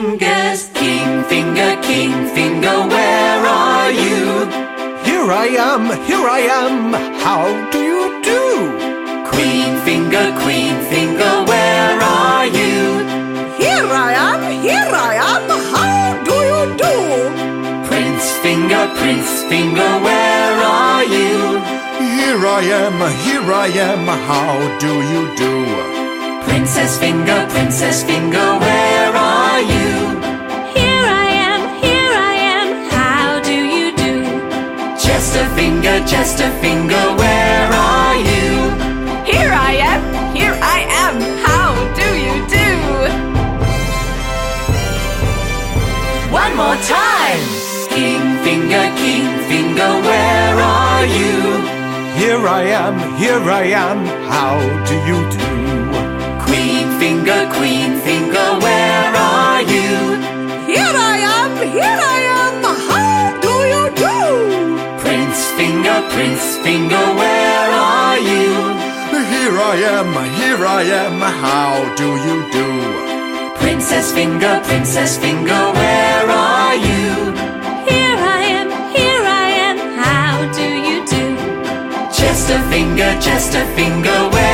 Fingers, king finger, king finger, where are you? Here I am, here I am. How do you do? Queen finger, queen finger, where are you? Here I am, here I am. How do you do? Prince finger, prince finger, where are you? Here I am, here I am. How do you do? Princess finger, princess finger, Chester finger, Chester finger, where are you? Here I am, here I am. How do you do? One more time. King finger, king finger, where are you? Here I am, here I am. How do you do? Queen finger, queen finger, prince finger, where are you? Here I am, here I am. How do you do? Princess finger, princess finger, where are you? Here I am, here I am. How do you do? Chester finger, Chester finger, where